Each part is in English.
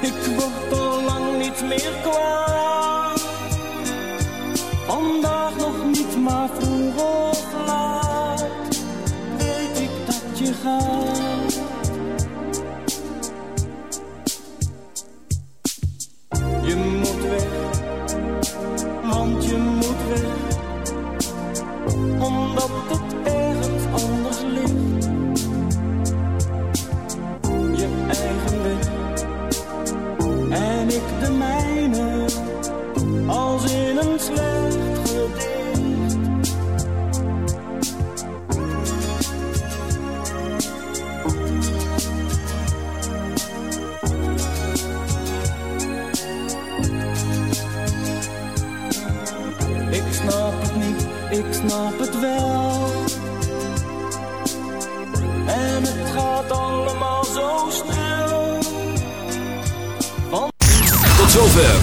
Ik word al lang niet meer kwaad. Vandaag nog niet, maar.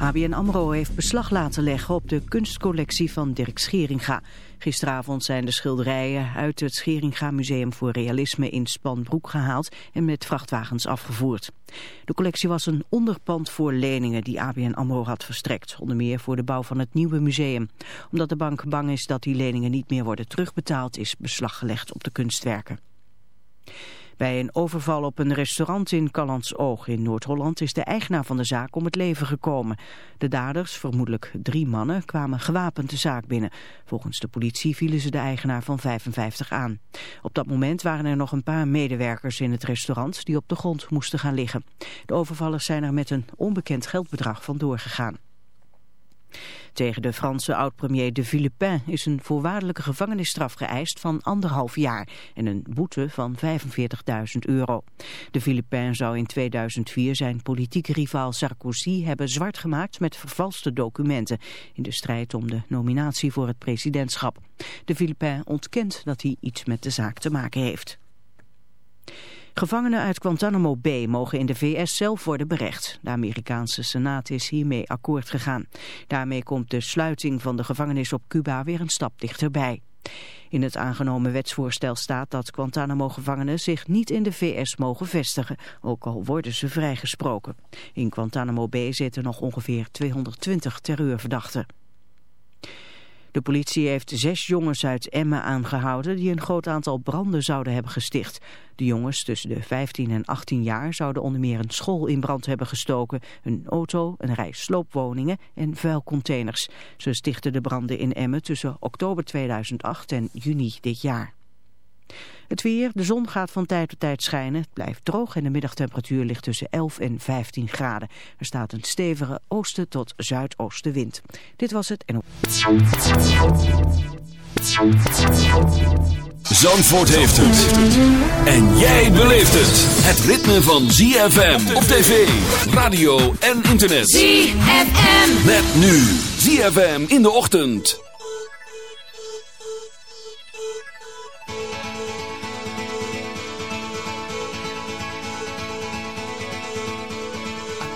ABN AMRO heeft beslag laten leggen op de kunstcollectie van Dirk Scheringa. Gisteravond zijn de schilderijen uit het Scheringa Museum voor Realisme in Spanbroek gehaald en met vrachtwagens afgevoerd. De collectie was een onderpand voor leningen die ABN AMRO had verstrekt, onder meer voor de bouw van het nieuwe museum. Omdat de bank bang is dat die leningen niet meer worden terugbetaald, is beslag gelegd op de kunstwerken. Bij een overval op een restaurant in Oog in Noord-Holland is de eigenaar van de zaak om het leven gekomen. De daders, vermoedelijk drie mannen, kwamen gewapend de zaak binnen. Volgens de politie vielen ze de eigenaar van 55 aan. Op dat moment waren er nog een paar medewerkers in het restaurant die op de grond moesten gaan liggen. De overvallers zijn er met een onbekend geldbedrag vandoor gegaan. Tegen de Franse oud-premier de Villepin is een voorwaardelijke gevangenisstraf geëist van anderhalf jaar en een boete van 45.000 euro. De Villepin zou in 2004 zijn politieke rivaal Sarkozy hebben zwart gemaakt met vervalste documenten in de strijd om de nominatie voor het presidentschap. De Villepin ontkent dat hij iets met de zaak te maken heeft. Gevangenen uit Guantanamo Bay mogen in de VS zelf worden berecht. De Amerikaanse Senaat is hiermee akkoord gegaan. Daarmee komt de sluiting van de gevangenis op Cuba weer een stap dichterbij. In het aangenomen wetsvoorstel staat dat Guantanamo-gevangenen zich niet in de VS mogen vestigen, ook al worden ze vrijgesproken. In Guantanamo Bay zitten nog ongeveer 220 terreurverdachten. De politie heeft zes jongens uit Emmen aangehouden die een groot aantal branden zouden hebben gesticht. De jongens tussen de 15 en 18 jaar zouden onder meer een school in brand hebben gestoken, een auto, een rij sloopwoningen en vuilcontainers. Ze stichten de branden in Emmen tussen oktober 2008 en juni dit jaar. Het weer, de zon gaat van tijd tot tijd schijnen. Het blijft droog en de middagtemperatuur ligt tussen 11 en 15 graden. Er staat een stevige oosten tot zuidoostenwind. Dit was het en... Zandvoort heeft het. En jij beleeft het. Het ritme van ZFM op tv, radio en internet. ZFM. Met nu ZFM in de ochtend.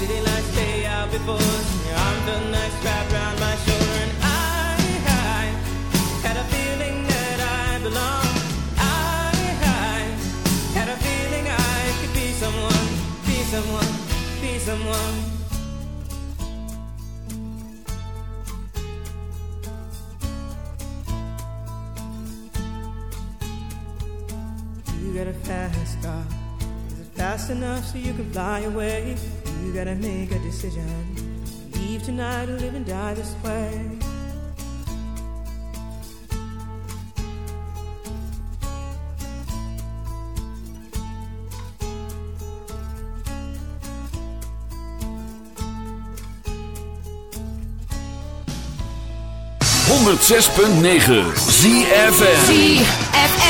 City lights out before. Your nice wrapped my shoulder. And I, I had a feeling that I belonged. I, I had a feeling I could be someone, be someone, be someone. You got a fast car. Is it fast enough so you can fly away? You gotta make a decision. Leave tonight or live and die this way. Honderd zes punt negen ZFM. ZFM.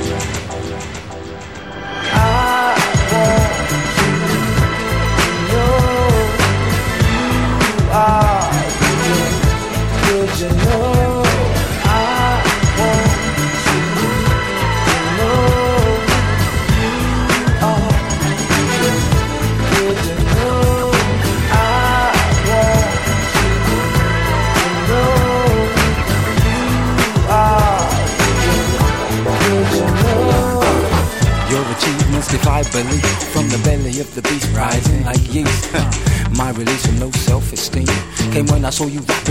I you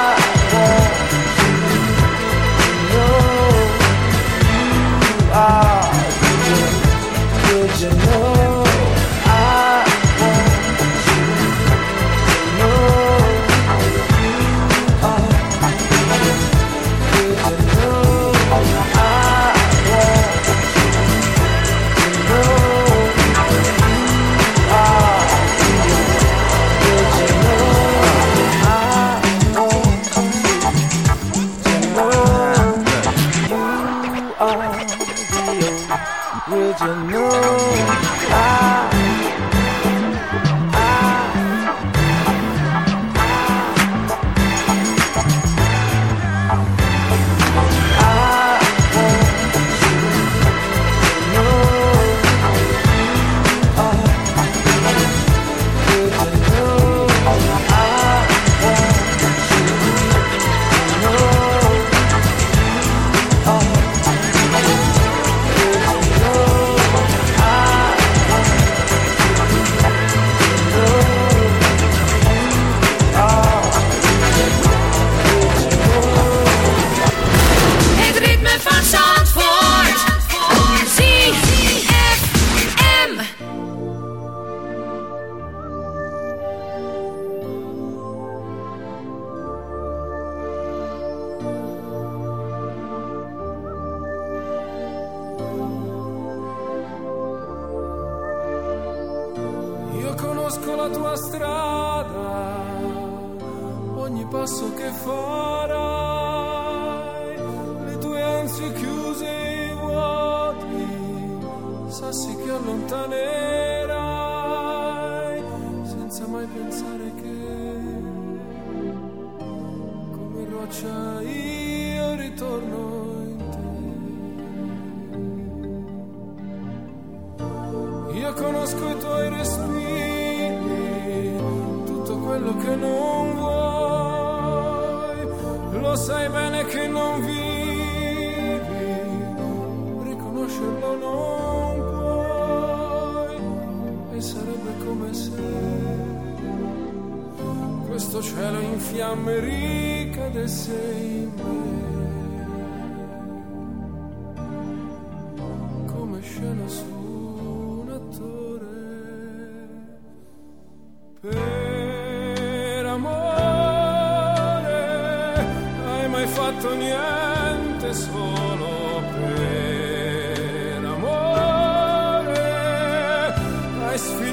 you know.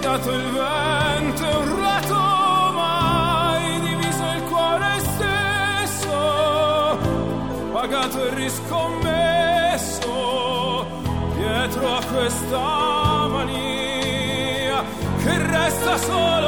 portato il vento e un rato mai diviso il cuore stesso, pagato e riscommesso dietro a questa mania che resta solo.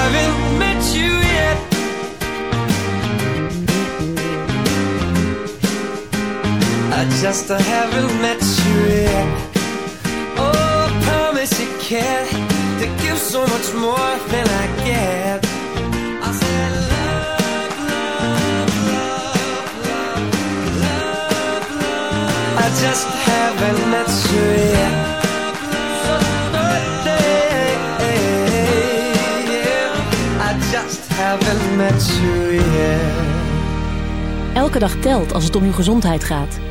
I just haven't met you yet. Oh, I promise you can to give so much more than I get. I said love, love, love, love, love, love. I just haven't met you yet. I just haven't met you yet. Elke dag telt als het om uw gezondheid gaat.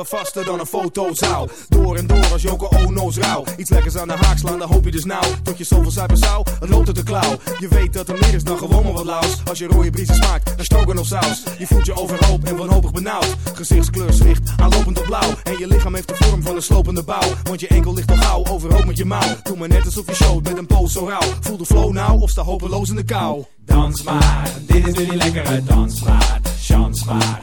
We vaster dan een fotozaal. Door en door als Joko Ono's rauw. Iets lekkers aan de haak slaan, dan hoop je dus nou. Tot je zoveel zuipen zou, het loopt uit klauw. Je weet dat er meer is dan gewoon maar wat laus. Als je rode briesen smaakt, dan stroken of saus. Je voelt je overhoop en wanhopig benauwd. Gezichtskleur zwicht, aanlopend op blauw. En je lichaam heeft de vorm van een slopende bouw. Want je enkel ligt al gauw, overhoop met je mouw. Doe maar net alsof je showt met een poos zo rauw. Voel de flow nou of sta hopeloos in de kou. Dans maar, dit is nu die lekkere dansmaat. Chans maar,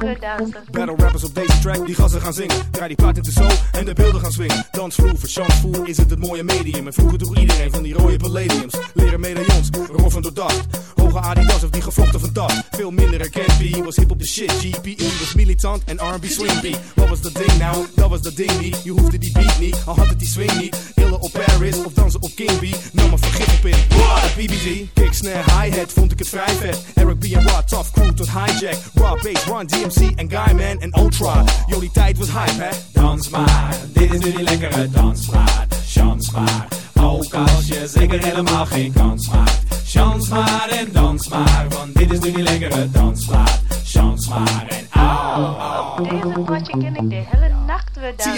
Battle rappers op deze track, die gassen gaan zingen. Draai die plaat in de zo en de beelden gaan swingen. Dansvloer, voor chansvoer is het het mooie medium. En vroeger droeg iedereen van die rode palladiums. Leren medaillons, roffen door dacht. Hoge Adidas of die gevlochten van das. Veel minder herkend, was hip op de shit. GPE was militant en R&B swing. Wat was dat ding nou? Dat was dat ding niet. Je hoefde die beat niet, al had het die swing niet. Illen op Paris of dansen op King B. Nam maar vergif op in. What? BBG, kick, snare, hi-hat, vond ik het vrij vet. Eric B en tough crew tot hijack. Raw bass, Run, DMC en Guyman en Ultra. Die tijd was hype, hè? Dans maar, dit is nu die lekkere dansmaat. Chans maar, ook als je zeker helemaal geen kans maakt. Chans maar en dans maar, want dit is nu die lekkere dansmaat. Chans maar en au, au. Deze potje ken ik de hele nacht weer dansen.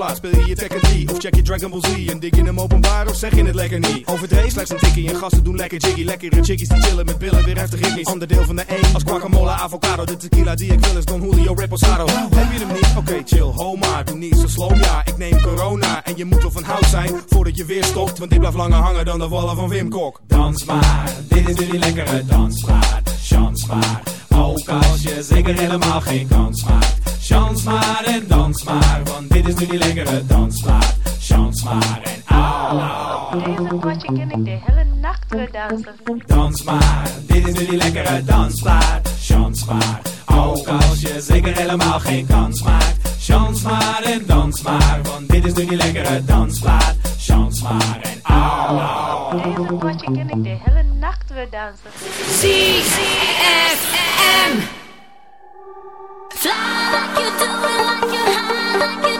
Dansplaats. Speel je je Tekken 3 of check je Dragon Ball Z? En dik je hem openbaar of zeg je het lekker niet? Overdreven slechts een tikkie en gasten doen lekker jiggy. Lekkere chickies die chillen met billen, weer heftig hippies. Onderdeel van de één als guacamole, avocado. De tequila die ik wil is Don Julio Reposado. Heb je hem niet? Oké, chill, ho maar. Doe niet zo slow, ja. Ik neem corona en je moet wel van hout zijn voordat je weer stopt. Want dit blijft langer hangen dan de wallen van Wim Kok. Dans maar, dit is nu die lekkere dansmaat. Chans maar, ook je zeker helemaal geen kans. Chans maar en dans maar, want dit is nu die lekkere dansmaat. Chans maar en au, au. Deze potje ken ik de hele nacht weer dansen. Dans maar, dit is nu die lekkere dansplaat. Chans maar, ook als je zeker helemaal geen kans maakt. Chans maar en dans maar, want dit is nu die lekkere dansplaat. Chans maar en au, au. Deze potje ken ik de hele nacht weer dansen. Fly like you do it, like you high, like you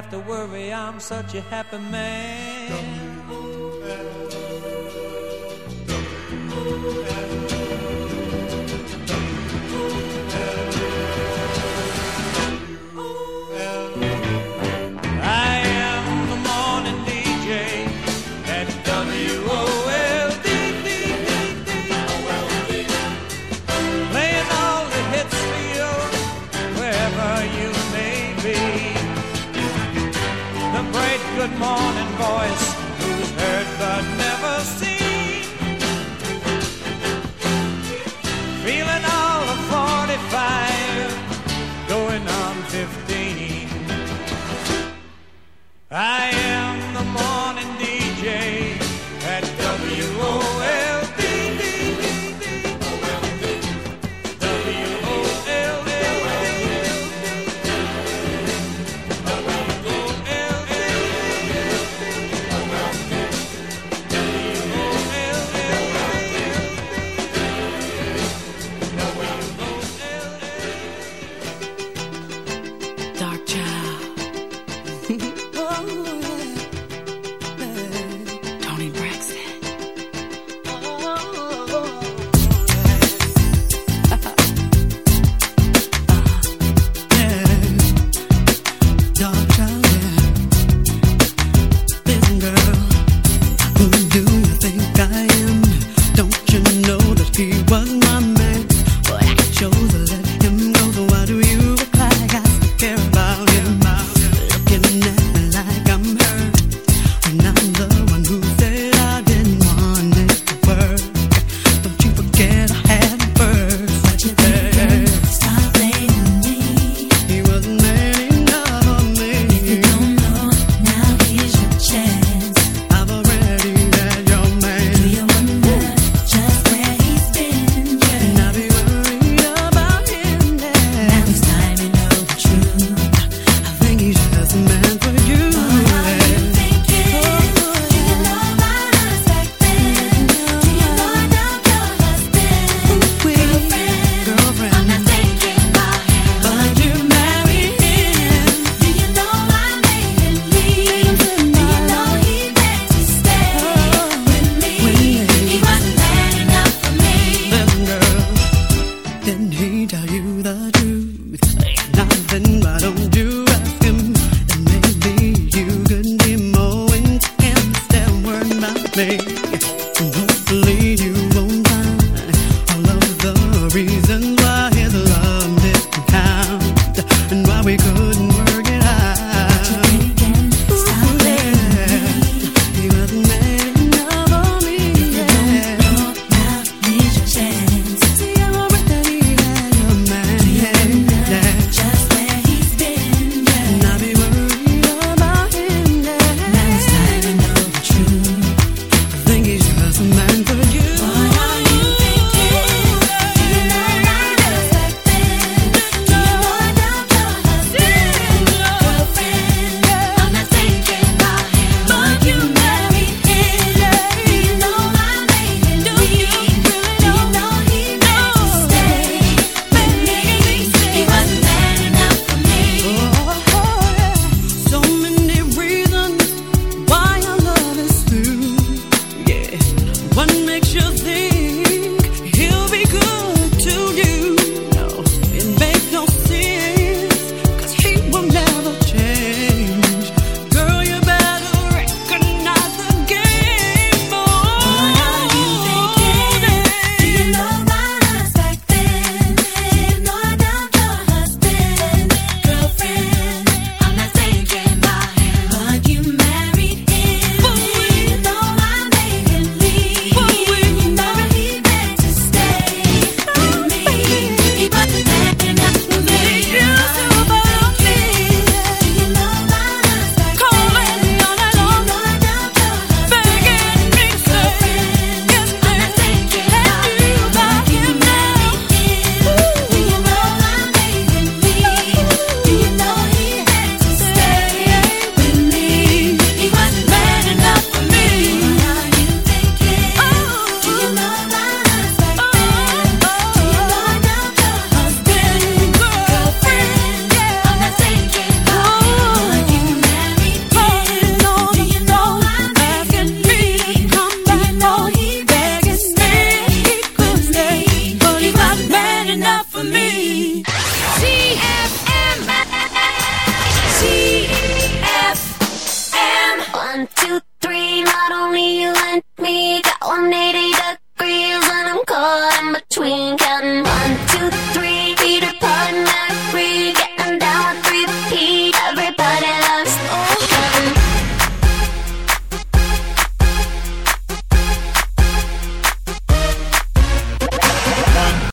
have to worry, I'm such a happy man. I